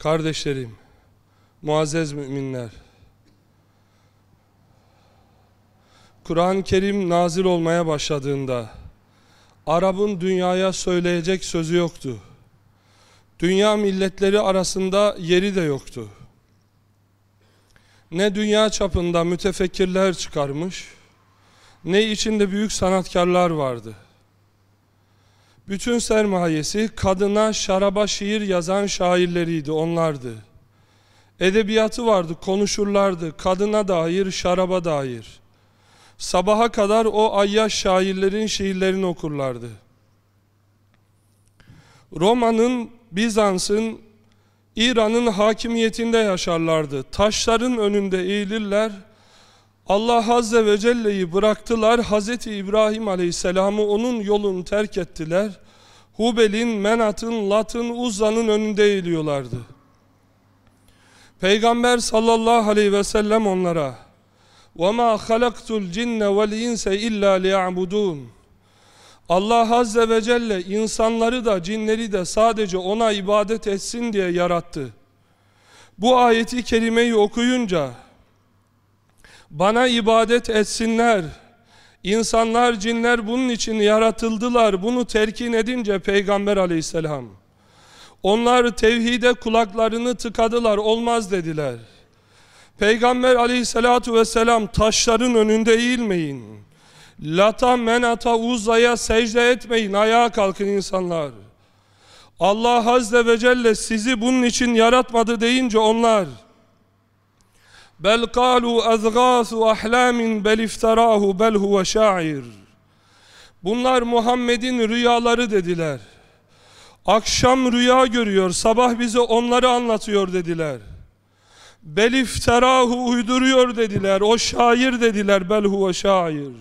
Kardeşlerim, muazzez müminler, Kur'an-ı Kerim nazil olmaya başladığında Arap'ın dünyaya söyleyecek sözü yoktu. Dünya milletleri arasında yeri de yoktu. Ne dünya çapında mütefekkirler çıkarmış, ne içinde büyük sanatkarlar vardı. Bütün sermayesi kadına şaraba şiir yazan şairleriydi, onlardı. Edebiyatı vardı, konuşurlardı, kadına dair, şaraba dair. Sabaha kadar o ayyaş şairlerin şiirlerini okurlardı. Roma'nın, Bizans'ın, İran'ın hakimiyetinde yaşarlardı. Taşların önünde eğilirler. Allah Azze ve Celle'yi bıraktılar. Hazreti İbrahim Aleyhisselam'ı onun yolunu terk ettiler. Hubel'in, Menat'ın, Lat'ın, Uzza'nın önünde eğiliyorlardı. Peygamber sallallahu aleyhi ve sellem onlara وَمَا خَلَقْتُ الْجِنَّ وَالْاِنْسَ اِلَّا لِيَعْبُدُونَ Allah Azze ve Celle insanları da cinleri de sadece ona ibadet etsin diye yarattı. Bu ayeti kerimeyi okuyunca bana ibadet etsinler. İnsanlar, cinler bunun için yaratıldılar. Bunu terkin edince Peygamber aleyhisselam. Onlar tevhide kulaklarını tıkadılar, olmaz dediler. Peygamber aleyhissalatu vesselam taşların önünde eğilmeyin. Lata, menata, uzaya secde etmeyin. Ayağa kalkın insanlar. Allah Azze ve Celle sizi bunun için yaratmadı deyince onlar bel kalu azgâsu ahlamin bel iftarahu bel huve şair. Bunlar Muhammed'in rüyaları dediler. Akşam rüya görüyor sabah bize onları anlatıyor dediler. Bel iftarahu uyduruyor dediler o şair dediler bel huve şair.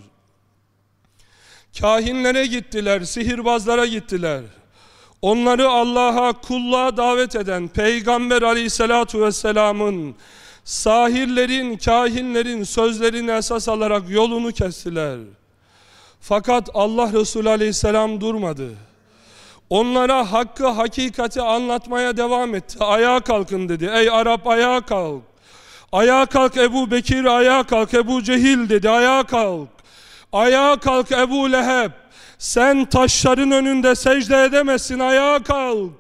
Kahinlere gittiler sihirbazlara gittiler. Onları Allah'a kulluğa davet eden Peygamber aleyhissalatu vesselamın sahirlerin, kahinlerin sözlerini esas alarak yolunu kestiler. Fakat Allah Resulü aleyhisselam durmadı. Onlara hakkı, hakikati anlatmaya devam etti. Ayağa kalkın dedi. Ey Arap ayağa kalk. Ayağa kalk Ebu Bekir, ayağa kalk Ebu Cehil dedi. Ayağa kalk. Ayağa kalk Ebu Leheb. Sen taşların önünde secde edemezsin. Ayağa kalk.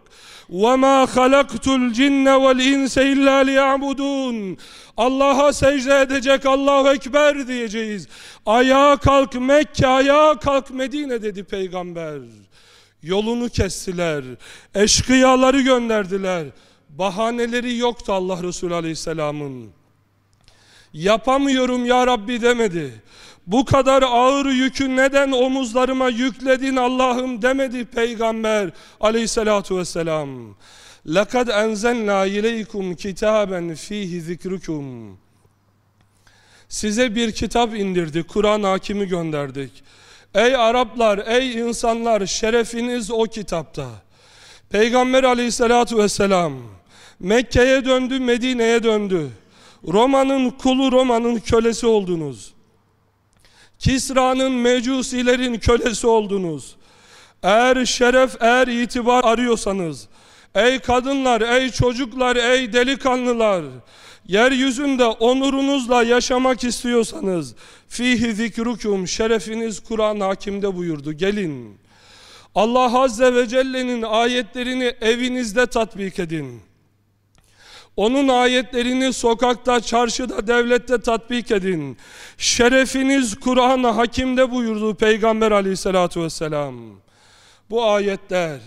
وَمَا خَلَقْتُ الْجِنَّ وَالْاِنْسَ اِلَّا لِيَعْبُدُونَ Allah'a secde edecek Allahu Ekber diyeceğiz. Ayağa kalk Mekke, ayağa kalk Medine dedi peygamber. Yolunu kestiler. Eşkıyaları gönderdiler. Bahaneleri yoktu Allah Resulü Aleyhisselam'ın. Yapamıyorum ya Rabbi demedi. Bu kadar ağır yükü neden omuzlarıma yükledin Allah'ım demedi Peygamber aleyhissalatu vesselam. لَقَدْ اَنْزَلْنَا اِلَيْكُمْ كِتَابًا ف۪يهِ ذِكْرُكُمْ Size bir kitap indirdi, Kur'an hakimi gönderdik. Ey Araplar, ey insanlar, şerefiniz o kitapta. Peygamber aleyhissalatu vesselam Mekke'ye döndü, Medine'ye döndü. Roma'nın kulu, Roma'nın kölesi oldunuz. Kisra'nın mecusilerin kölesi oldunuz. Eğer şeref, eğer itibar arıyorsanız, ey kadınlar, ey çocuklar, ey delikanlılar, yeryüzünde onurunuzla yaşamak istiyorsanız, fihi zikrukum, şerefiniz Kur'an hakimde buyurdu, gelin. Allah Azze ve Celle'nin ayetlerini evinizde tatbik edin. Onun ayetlerini sokakta, çarşıda, devlette tatbik edin. Şerefiniz Kur'an hakimde buyurdu Peygamber aleyhissalatu vesselam. Bu ayetler,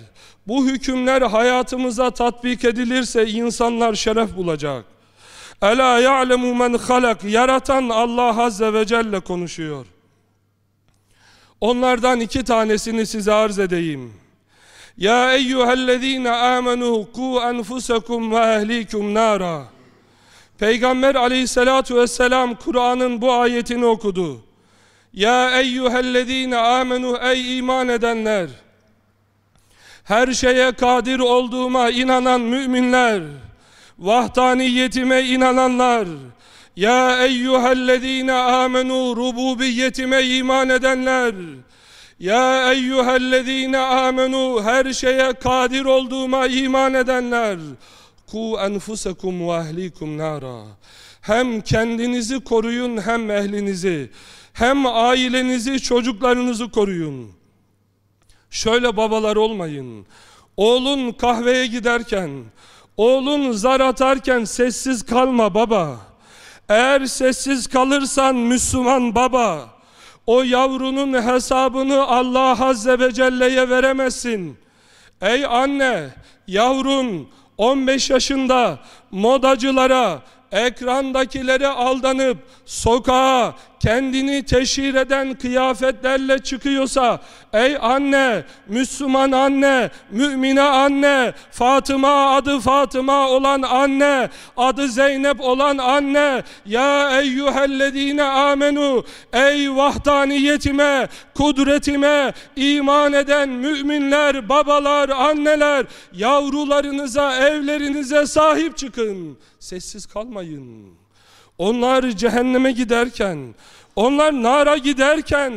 bu hükümler hayatımıza tatbik edilirse insanlar şeref bulacak. Ela ya'lemu men halak, yaratan Allah azze ve celle konuşuyor. Onlardan iki tanesini size arz edeyim. Ya eyyühellezine amenu ku enfusekum ve ehlikum nara. Peygamber aleyhissalatu vesselam Kur'an'ın bu ayetini okudu. Ya eyyühellezine amenu ey iman edenler. Her şeye kadir olduğuma inanan müminler. Vahdaniyetime inananlar. Ya eyyühellezine amenu rububiyetime iman edenler. Ya eyyühellezine amenu her şeye kadir olduğuma iman edenler. ku enfusekum ve ehlikum nara. Hem kendinizi koruyun hem ehlinizi. Hem ailenizi, çocuklarınızı koruyun. Şöyle babalar olmayın. Oğlun kahveye giderken, oğlun zar atarken sessiz kalma baba. Eğer sessiz kalırsan Müslüman baba, o yavrunun hesabını Allah Azze ve Celle'ye veremezsin. Ey anne, yavrun 15 yaşında modacılara, ekrandakilere aldanıp sokağa kendini teşhir eden kıyafetlerle çıkıyorsa ey anne, Müslüman anne, mümine anne, Fatıma adı Fatıma olan anne, adı Zeynep olan anne, ya eyyühellezine amenu, ey vahdaniyetime, kudretime iman eden müminler, babalar, anneler, yavrularınıza, evlerinize sahip çıkın. Sessiz kalmayın. Onlar cehenneme giderken, onlar nara giderken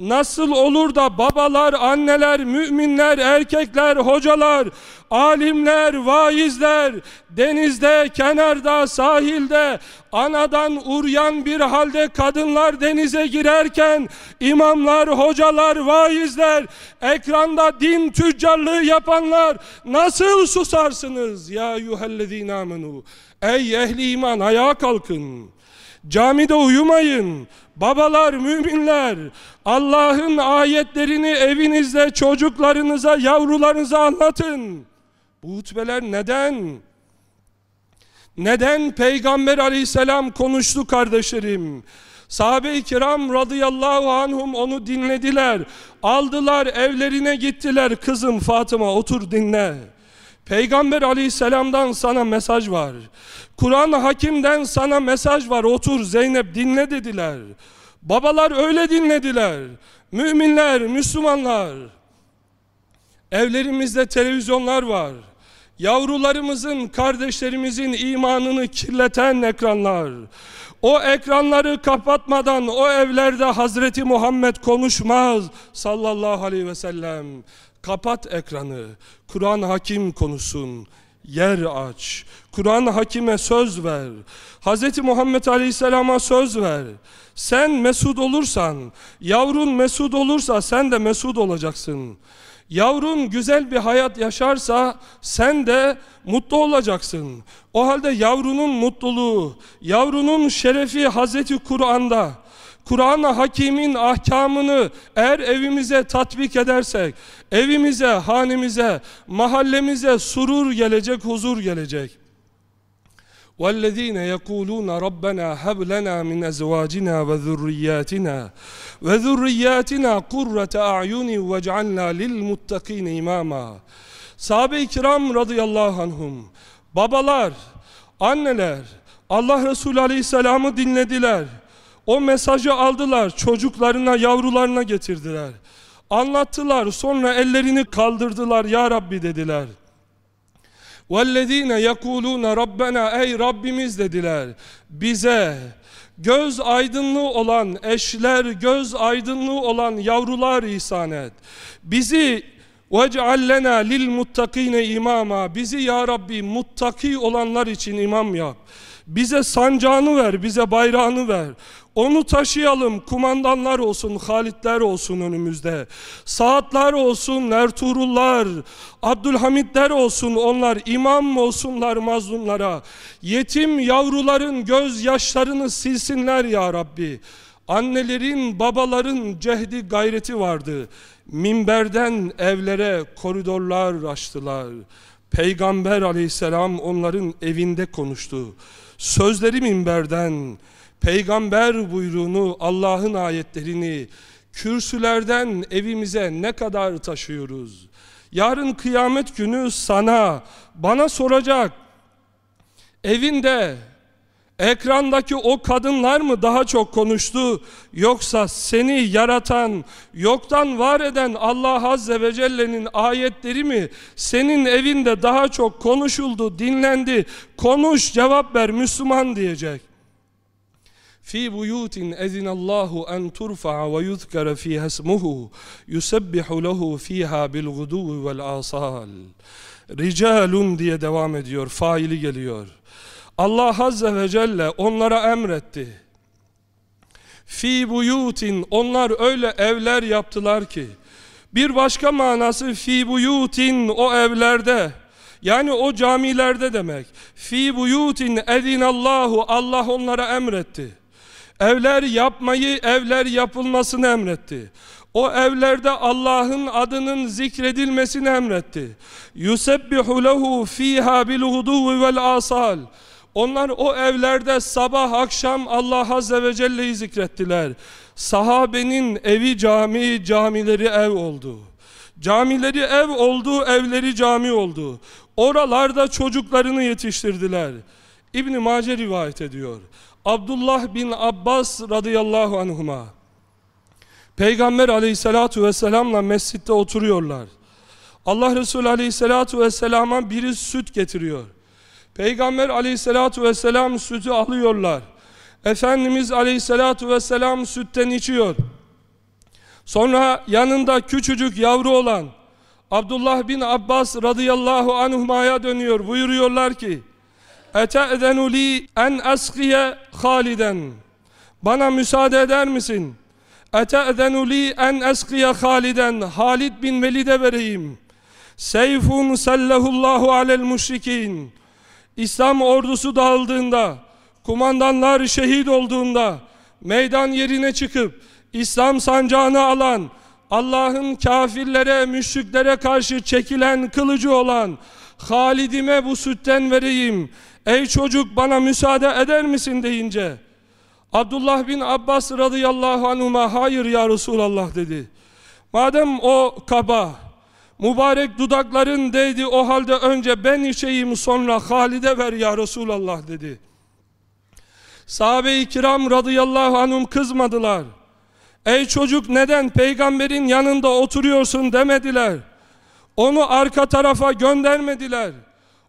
nasıl olur da babalar, anneler, müminler, erkekler, hocalar, alimler, vaizler denizde, kenarda, sahilde anadan uryan bir halde kadınlar denize girerken imamlar, hocalar, vaizler ekranda din tüccarlığı yapanlar nasıl susarsınız ya yuhellezine amenu? Ey ehli iman ayağa kalkın camide uyumayın Babalar, müminler, Allah'ın ayetlerini evinizde çocuklarınıza, yavrularınıza anlatın. Bu hutbeler neden? Neden Peygamber aleyhisselam konuştu kardeşlerim? Sahabe-i kiram radıyallahu anhum onu dinlediler. Aldılar evlerine gittiler. Kızım Fatıma otur dinle. Peygamber aleyhisselamdan sana mesaj var. Kur'an-ı Hakim'den sana mesaj var. Otur Zeynep dinle dediler. Babalar öyle dinlediler. Müminler, Müslümanlar. Evlerimizde televizyonlar var. Yavrularımızın, kardeşlerimizin imanını kirleten ekranlar. O ekranları kapatmadan o evlerde Hazreti Muhammed konuşmaz sallallahu aleyhi ve sellem. Kapat ekranı. Kur'an hakim konuşsun. Yer aç. Kur'an hakime söz ver. Hz. Muhammed Aleyhisselam'a söz ver. Sen mesut olursan, yavrun mesut olursa sen de mesut olacaksın. Yavrun güzel bir hayat yaşarsa sen de mutlu olacaksın. O halde yavrunun mutluluğu, yavrunun şerefi Hazreti Kur'an'da. Kur'an-ı Hakim'in ahkamını eğer evimize tatbik edersek, evimize, hanemize, mahallemize surur gelecek, huzur gelecek. والذين يقولون ربنا هب لنا من أزواجنا وذرياتنا وذرياتنا قرة أعين واجعلنا للمتقين إماما Sahabe-i kiram radıyallahu anhum babalar, anneler Allah Resulü aleyhisselamı dinlediler. O mesajı aldılar, çocuklarına, yavrularına getirdiler. Anlattılar, sonra ellerini kaldırdılar, Ya Rabbi dediler. وَالَّذ۪ينَ يَقُولُونَ رَبَّنَا Ey Rabbimiz dediler, bize göz aydınlığı olan eşler, göz aydınlığı olan yavrular ihsan et. Bizi وَجْعَلْ لَنَا لِلْمُتَّقِينَ imama Bizi ya Rabbi muttaki olanlar için imam yap. Bize sancağını ver, bize bayrağını ver. Onu taşıyalım, kumandanlar olsun, Halitler olsun önümüzde. Saatler olsun, Ertuğrullar, Abdülhamidler olsun, onlar imam olsunlar mazlumlara. Yetim yavruların gözyaşlarını silsinler ya Rabbi. Annelerin, babaların cehdi gayreti vardı. Minberden evlere koridorlar açtılar. Peygamber aleyhisselam onların evinde konuştu. Sözleri minberden, peygamber buyruğunu, Allah'ın ayetlerini kürsülerden evimize ne kadar taşıyoruz? Yarın kıyamet günü sana, bana soracak. Evinde, ekrandaki o kadınlar mı daha çok konuştu? Yoksa seni yaratan, yoktan var eden Allah Azze ve Celle'nin ayetleri mi senin evinde daha çok konuşuldu, dinlendi? Konuş, cevap ver Müslüman diyecek. في بيوت أذن الله أن ترفع ويذكر فيها اسمه يسبح له فيها بالغدو والآصال Ricalun diye devam ediyor, faili geliyor. Allah Azze ve Celle onlara emretti. Fi buyutin, onlar öyle evler yaptılar ki, bir başka manası fi buyutin, o evlerde, yani o camilerde demek. Fi buyutin edinallahu, Allah onlara emretti. Evler yapmayı, evler yapılmasını emretti. O evlerde Allah'ın adının zikredilmesini emretti. Yusebbihu lehu fiha bil huduvi vel asal. Onlar o evlerde sabah akşam Allah Azze ve Celle'yi zikrettiler. Sahabenin evi cami, camileri ev oldu. Camileri ev oldu, evleri cami oldu. Oralarda çocuklarını yetiştirdiler. İbn Mace rivayet ediyor. Abdullah bin Abbas radıyallahu anhuma. Peygamber aleyhissalatu vesselamla mescitte oturuyorlar. Allah Resulü aleyhissalatu vesselama biri süt getiriyor. Peygamber aleyhissalatu vesselam sütü alıyorlar. Efendimiz aleyhissalatu vesselam sütten içiyor. Sonra yanında küçücük yavru olan Abdullah bin Abbas radıyallahu anhuma'ya dönüyor. Buyuruyorlar ki Ete'zenu li en eskiye haliden Bana müsaade eder misin? Ete'zenu li en eskiye haliden Halid bin Velid'e vereyim. Seyfun sellehullahu alel müşrikin İslam ordusu dağıldığında kumandanlar şehit olduğunda meydan yerine çıkıp İslam sancağını alan Allah'ın kafirlere, müşriklere karşı çekilen kılıcı olan Halidime bu sütten vereyim. Ey çocuk bana müsaade eder misin deyince Abdullah bin Abbas radıyallahu anhuma hayır ya Resulallah dedi. Madem o kaba mübarek dudakların değdi o halde önce ben içeyim sonra Halid'e ver ya Resulallah dedi. Sahabe-i kiram radıyallahu anhum kızmadılar. Ey çocuk neden peygamberin yanında oturuyorsun demediler. Onu arka tarafa göndermediler.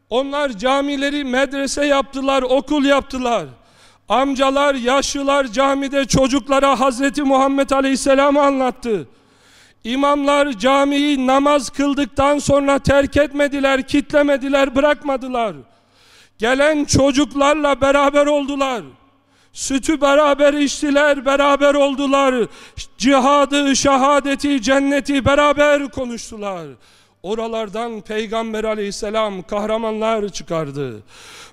Onlar camileri medrese yaptılar, okul yaptılar. Amcalar, yaşlılar camide çocuklara Hazreti Muhammed Aleyhisselam'ı anlattı. İmamlar camiyi namaz kıldıktan sonra terk etmediler, kitlemediler, bırakmadılar. Gelen çocuklarla beraber oldular. Sütü beraber içtiler, beraber oldular. Cihadı, şehadeti, cenneti beraber konuştular. Oralardan Peygamber aleyhisselam kahramanlar çıkardı.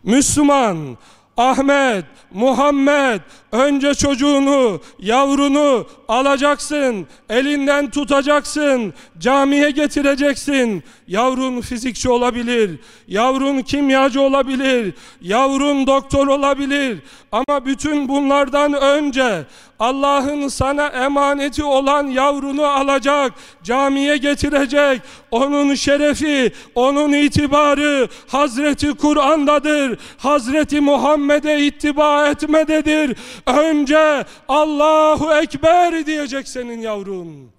Müslüman, Ahmet, Muhammed önce çocuğunu, yavrunu alacaksın, elinden tutacaksın, camiye getireceksin. Yavrun fizikçi olabilir, yavrun kimyacı olabilir, yavrun doktor olabilir. Ama bütün bunlardan önce Allah'ın sana emaneti olan yavrunu alacak, camiye getirecek. Onun şerefi, onun itibarı Hazreti Kur'an'dadır. Hazreti Muhammed'e ittiba etmededir. Önce Allahu Ekber diyecek senin yavrun.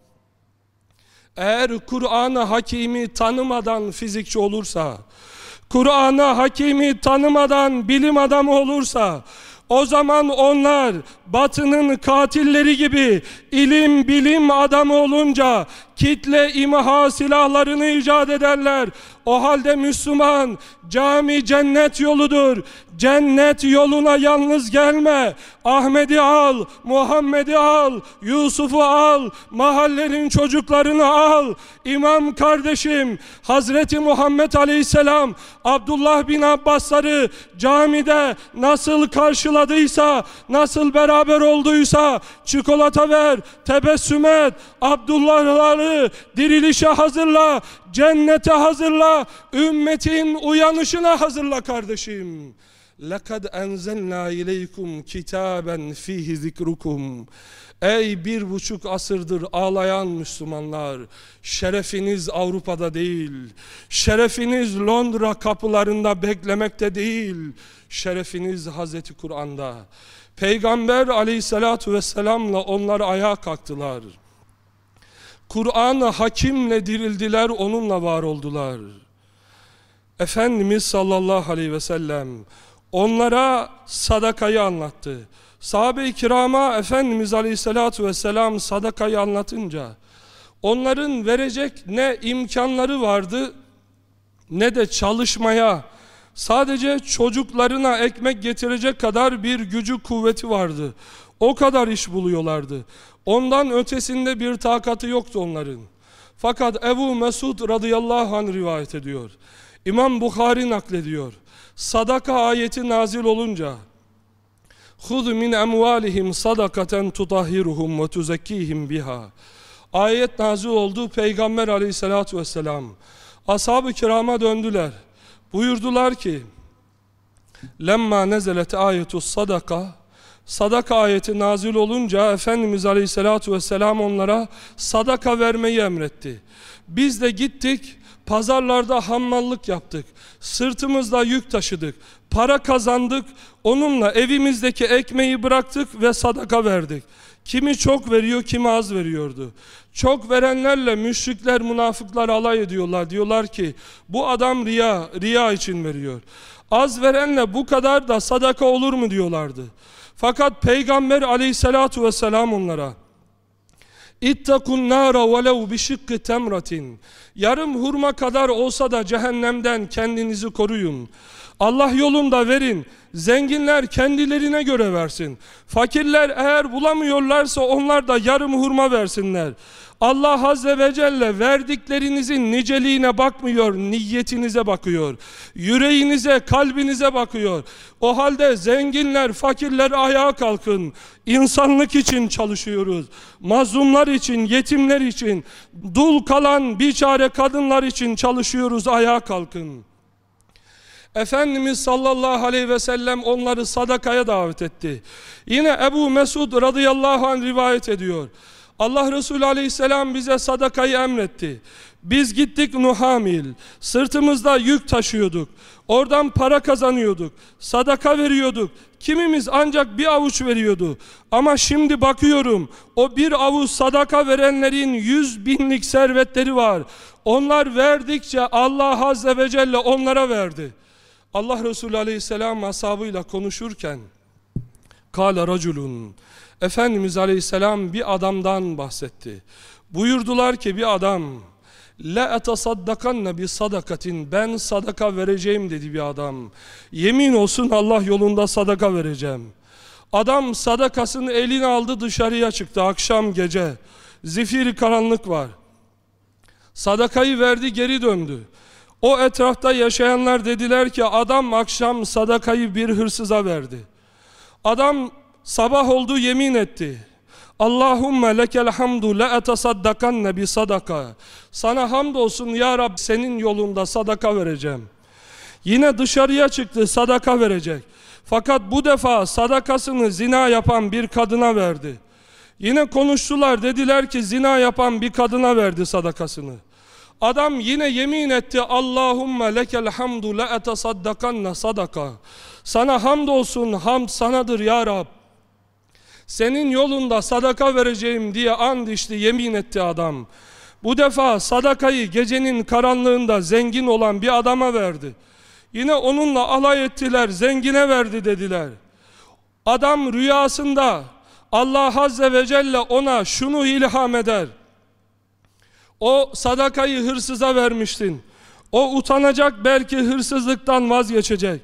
Eğer Kur'an-ı Hakimi tanımadan fizikçi olursa, Kur'an-ı Hakimi tanımadan bilim adamı olursa, o zaman onlar batının katilleri gibi ilim bilim adamı olunca kitle imha silahlarını icat ederler. O halde Müslüman cami cennet yoludur. Cennet yoluna yalnız gelme. Ahmet'i al, Muhammed'i al, Yusuf'u al, mahallenin çocuklarını al. İmam kardeşim Hazreti Muhammed Aleyhisselam Abdullah bin Abbasları camide nasıl karşıladıysa, nasıl beraber olduysa çikolata ver, tebessüm et, Abdullahları dirilişe hazırla, cennete hazırla, ümmetin uyanışına hazırla kardeşim. لَقَدْ اَنْزَلْنَا اِلَيْكُمْ كِتَابًا ف۪يهِ ذِكْرُكُمْ Ey bir buçuk asırdır ağlayan Müslümanlar, şerefiniz Avrupa'da değil, şerefiniz Londra kapılarında beklemekte değil, şerefiniz Hazreti Kur'an'da. Peygamber aleyhissalatu vesselamla onlar ayağa kalktılar. Kur'an-ı Hakimle dirildiler, onunla var oldular. Efendimiz sallallahu aleyhi ve sellem onlara sadakayı anlattı. Sahabe-i kirama Efendimiz aleyhissalatu vesselam sadakayı anlatınca onların verecek ne imkanları vardı ne de çalışmaya, sadece çocuklarına ekmek getirecek kadar bir gücü kuvveti vardı. O kadar iş buluyorlardı. Ondan ötesinde bir takatı yoktu onların. Fakat Ebu Mesud radıyallahu anh rivayet ediyor. İmam Bukhari naklediyor. Sadaka ayeti nazil olunca خُذْ مِنْ اَمْوَالِهِمْ صَدَقَةً تُطَهِّرُهُمْ وَتُزَكِّيهِمْ biha. Ayet nazil oldu. Peygamber aleyhissalatu vesselam. Ashab-ı kirama döndüler. Buyurdular ki Lemma nezelet ayetus sadaka Sadaka ayeti nazil olunca Efendimiz Aleyhisselatü Vesselam onlara sadaka vermeyi emretti. Biz de gittik pazarlarda hammallık yaptık. Sırtımızda yük taşıdık. Para kazandık. Onunla evimizdeki ekmeği bıraktık ve sadaka verdik. Kimi çok veriyor, kimi az veriyordu. Çok verenlerle müşrikler, münafıklar alay ediyorlar. Diyorlar ki bu adam riya, riya için veriyor. Az verenle bu kadar da sadaka olur mu diyorlardı. Fakat Peygamber aleyhissalatu vesselam onlara İttakun nara velev bişikki temratin Yarım hurma kadar olsa da cehennemden kendinizi koruyun. Allah yolunda verin. Zenginler kendilerine göre versin. Fakirler eğer bulamıyorlarsa onlar da yarım hurma versinler. Allah Azze ve Celle verdiklerinizin niceliğine bakmıyor, niyetinize bakıyor. Yüreğinize, kalbinize bakıyor. O halde zenginler, fakirler ayağa kalkın. İnsanlık için çalışıyoruz. Mazlumlar için, yetimler için, dul kalan biçare kadınlar için çalışıyoruz. Ayağa kalkın. Efendimiz sallallahu aleyhi ve sellem onları sadakaya davet etti. Yine Ebu Mesud radıyallahu anh rivayet ediyor. Allah Resulü aleyhisselam bize sadakayı emretti. Biz gittik Nuhamil, sırtımızda yük taşıyorduk. Oradan para kazanıyorduk, sadaka veriyorduk. Kimimiz ancak bir avuç veriyordu. Ama şimdi bakıyorum, o bir avuç sadaka verenlerin yüz binlik servetleri var. Onlar verdikçe Allah Azze ve Celle onlara verdi. Allah Resulü aleyhisselam ashabıyla konuşurken, Kale raculun Efendimiz Aleyhisselam bir adamdan bahsetti. Buyurdular ki bir adam La etasaddakanne bi sadakatin ben sadaka vereceğim dedi bir adam. Yemin olsun Allah yolunda sadaka vereceğim. Adam sadakasını eline aldı dışarıya çıktı akşam gece. Zifiri karanlık var. Sadakayı verdi geri döndü. O etrafta yaşayanlar dediler ki adam akşam sadakayı bir hırsıza verdi. Adam Sabah oldu yemin etti. Allahümme lekel hamdu la etasaddakanne bi sadaka. Sana hamdolsun ya Rab senin yolunda sadaka vereceğim. Yine dışarıya çıktı sadaka verecek. Fakat bu defa sadakasını zina yapan bir kadına verdi. Yine konuştular dediler ki zina yapan bir kadına verdi sadakasını. Adam yine yemin etti Allahümme lekel hamdu la etasaddakanne sadaka. Sana hamdolsun hamd sanadır ya Rab. Senin yolunda sadaka vereceğim diye and içti, yemin etti adam. Bu defa sadakayı gecenin karanlığında zengin olan bir adama verdi. Yine onunla alay ettiler, zengine verdi dediler. Adam rüyasında Allah Azze ve Celle ona şunu ilham eder. O sadakayı hırsıza vermiştin. O utanacak belki hırsızlıktan vazgeçecek.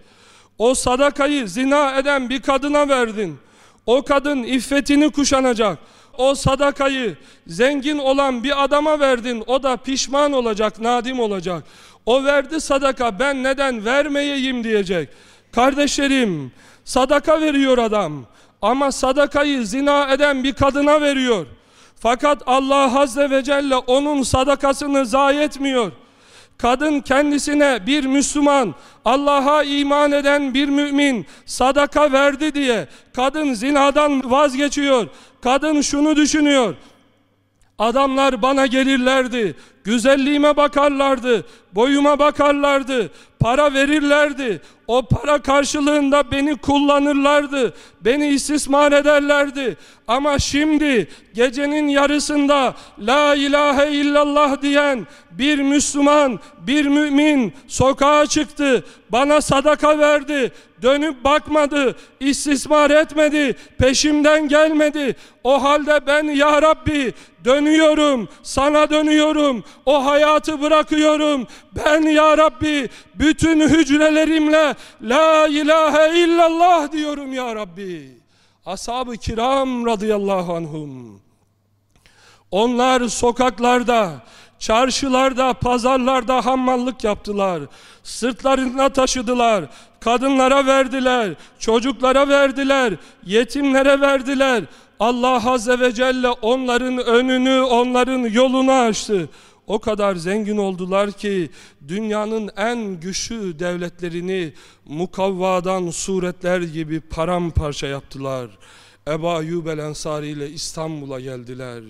O sadakayı zina eden bir kadına verdin. O kadın iffetini kuşanacak. O sadakayı zengin olan bir adama verdin. O da pişman olacak, nadim olacak. O verdi sadaka ben neden vermeyeyim diyecek. Kardeşlerim sadaka veriyor adam. Ama sadakayı zina eden bir kadına veriyor. Fakat Allah Azze ve Celle onun sadakasını zayi etmiyor. Kadın kendisine bir Müslüman, Allah'a iman eden bir mümin sadaka verdi diye kadın zinadan vazgeçiyor. Kadın şunu düşünüyor. Adamlar bana gelirlerdi, güzelliğime bakarlardı, boyuma bakarlardı, para verirlerdi. O para karşılığında beni kullanırlardı, beni istismar ederlerdi. Ama şimdi gecenin yarısında La ilahe illallah diyen bir Müslüman, bir mümin sokağa çıktı, bana sadaka verdi, dönüp bakmadı, istismar etmedi, peşimden gelmedi. O halde ben ya Rabbi dönüyorum, sana dönüyorum. O hayatı bırakıyorum. Ben ya Rabbi bütün hücrelerimle La ilahe illallah diyorum ya Rabbi. Ashab-ı kiram radıyallahu anhum. Onlar sokaklarda, çarşılarda, pazarlarda hammallık yaptılar. Sırtlarına taşıdılar. Kadınlara verdiler, çocuklara verdiler, yetimlere verdiler. Allah Azze ve Celle onların önünü, onların yolunu açtı. O kadar zengin oldular ki dünyanın en güçlü devletlerini mukavvadan suretler gibi paramparça yaptılar. Ebu Ayyub el Ensari ile İstanbul'a geldiler.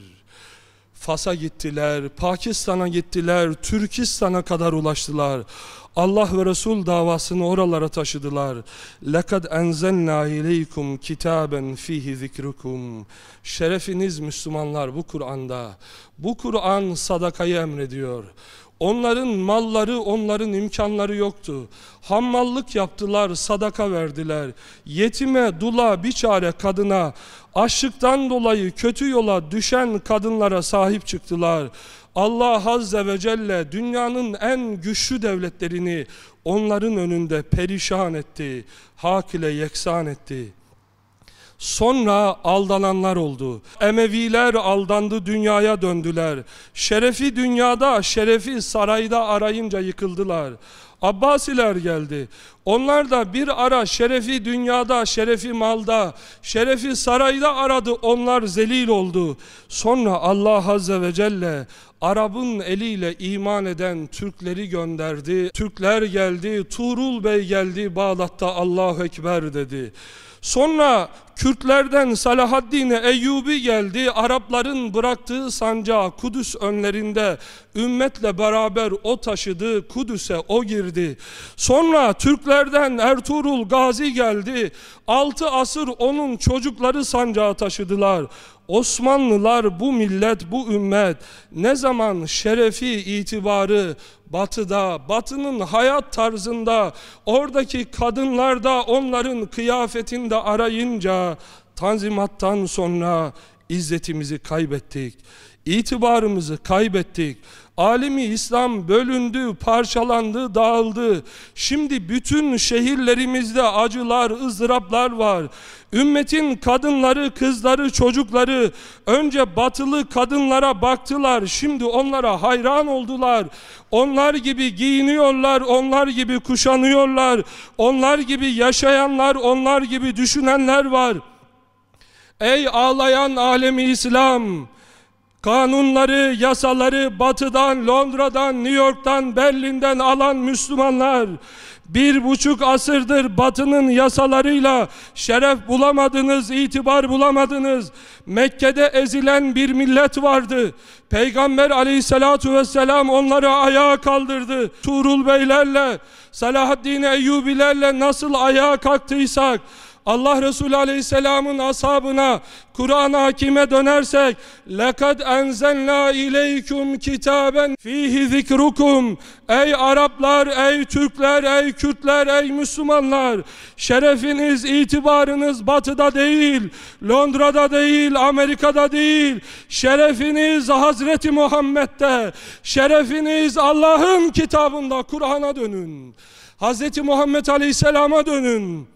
Fas'a gittiler, Pakistan'a gittiler, Türkistan'a kadar ulaştılar. Allah ve Resul davasını oralara taşıdılar. لَقَدْ اَنْزَلْنَا اِلَيْكُمْ كِتَابًا ف۪يهِ ذِكْرُكُمْ Şerefiniz Müslümanlar bu Kur'an'da. Bu Kur'an sadakayı emrediyor. Onların malları, onların imkanları yoktu. Hammallık yaptılar, sadaka verdiler. Yetime, dula, biçare kadına, açlıktan dolayı kötü yola düşen kadınlara sahip çıktılar. Allah Azze ve Celle dünyanın en güçlü devletlerini onların önünde perişan etti, hak ile yeksan etti. Sonra aldananlar oldu. Emeviler aldandı dünyaya döndüler. Şerefi dünyada, şerefi sarayda arayınca yıkıldılar. Abbasiler geldi. Onlar da bir ara şerefi dünyada, şerefi malda, şerefi sarayda aradı. Onlar zelil oldu. Sonra Allah Azze ve Celle Arap'ın eliyle iman eden Türkleri gönderdi. Türkler geldi, Tuğrul Bey geldi Bağdat'ta Allahu Ekber dedi. Sonra Kürtlerden Salahaddin Eyyubi geldi. Arapların bıraktığı sancağı Kudüs önlerinde ümmetle beraber o taşıdı. Kudüs'e o girdi. Sonra Türklerden Ertuğrul Gazi geldi. Altı asır onun çocukları sancağı taşıdılar. Osmanlılar bu millet, bu ümmet ne zaman şerefi, itibarı batıda, batının hayat tarzında, oradaki kadınlarda onların kıyafetinde arayınca tanzimattan sonra izzetimizi kaybettik. İtibarımızı kaybettik. Alemi İslam bölündü, parçalandı, dağıldı. Şimdi bütün şehirlerimizde acılar, ızdıraplar var. Ümmetin kadınları, kızları, çocukları önce batılı kadınlara baktılar. Şimdi onlara hayran oldular. Onlar gibi giyiniyorlar, onlar gibi kuşanıyorlar. Onlar gibi yaşayanlar, onlar gibi düşünenler var. Ey ağlayan alemi İslam! Kanunları, yasaları batıdan, Londra'dan, New York'tan, Berlin'den alan Müslümanlar bir buçuk asırdır batının yasalarıyla şeref bulamadınız, itibar bulamadınız. Mekke'de ezilen bir millet vardı. Peygamber aleyhissalatu vesselam onları ayağa kaldırdı. Tuğrul Beylerle, Salahaddin Eyyubilerle nasıl ayağa kalktıysak, Allah Resulü Aleyhisselam'ın ashabına Kur'an hakime dönersek lekad enzelna ileykum kitaben fihi zikrukum. Ey Araplar ey Türkler ey Kürtler ey Müslümanlar şerefiniz itibarınız batıda değil Londra'da değil Amerika'da değil şerefiniz Hazreti Muhammed'de şerefiniz Allah'ın kitabında Kur'an'a dönün Hazreti Muhammed Aleyhisselam'a dönün.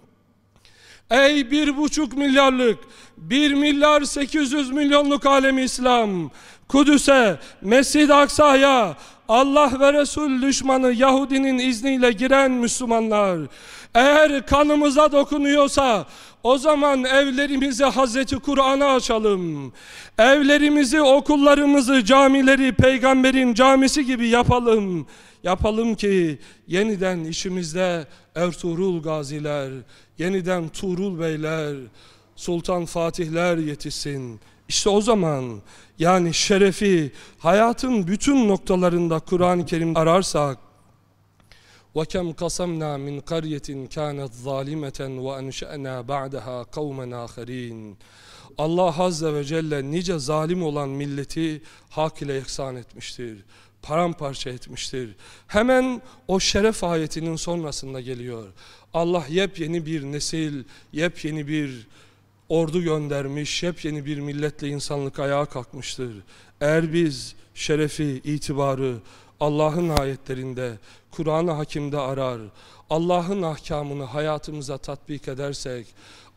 Ey bir buçuk milyarlık, bir milyar sekiz yüz milyonluk alemi İslam, Kudüs'e, Mescid-i Aksa'ya, Allah ve Resul düşmanı Yahudinin izniyle giren Müslümanlar, eğer kanımıza dokunuyorsa, o zaman evlerimizi Hazreti Kur'an'a açalım. Evlerimizi, okullarımızı, camileri peygamberin camisi gibi yapalım. Yapalım ki yeniden işimizde Ertuğrul gaziler, yeniden Tuğrul beyler, Sultan Fatihler yetişsin. İşte o zaman yani şerefi hayatın bütün noktalarında Kur'an-ı Kerim ararsak وَكَمْ قَسَمْنَا مِنْ قَرْيَةٍ كَانَتْ ظَالِمَةً وَاَنْشَأْنَا بَعْدَهَا قَوْمًا آخَرِينَ Allah Azze ve Celle nice zalim olan milleti hak ile ihsan etmiştir paramparça etmiştir. Hemen o şeref ayetinin sonrasında geliyor. Allah yepyeni bir nesil, yepyeni bir ordu göndermiş, yepyeni bir milletle insanlık ayağa kalkmıştır. Eğer biz şerefi, itibarı Allah'ın ayetlerinde, Kur'an-ı Hakim'de arar, Allah'ın ahkamını hayatımıza tatbik edersek,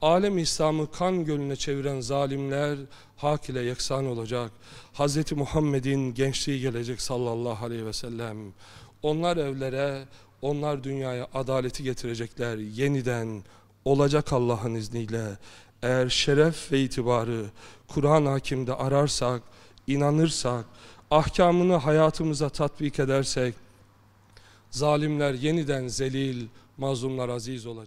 alem İslam'ı kan gölüne çeviren zalimler hak ile yeksan olacak. Hz. Muhammed'in gençliği gelecek sallallahu aleyhi ve sellem. Onlar evlere, onlar dünyaya adaleti getirecekler yeniden olacak Allah'ın izniyle. Eğer şeref ve itibarı Kur'an hakimde ararsak, inanırsak, ahkamını hayatımıza tatbik edersek, zalimler yeniden zelil, mazlumlar aziz olacak.